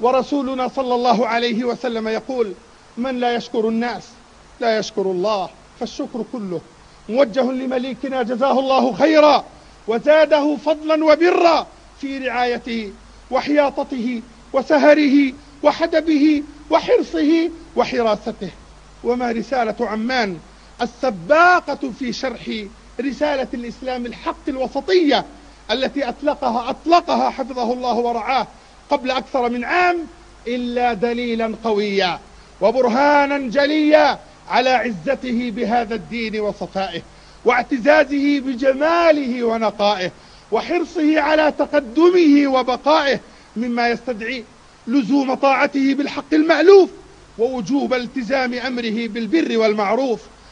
ورسولنا صلى الله عليه وسلم يقول من لا يشكر الناس؟ لا يشكر الله فالشكر كله. موجه لمليكنا جزاه الله خيرا وزاده فضلا وبرا في رعايته وحياطته وسهره وحدبه وحرصه وحراسته. وما رسالة عمان السباقة في شرح رسالة الإسلام الحق الوسطية التي أطلقها أطلقها حفظه الله ورعاه قبل أكثر من عام إلا دليلا قويا وبرهانا جليا على عزته بهذا الدين وصفائه واعتزازه بجماله ونقائه وحرصه على تقدمه وبقائه مما يستدعي لزوم طاعته بالحق المألوف ووجوب التزام أمره بالبر والمعروف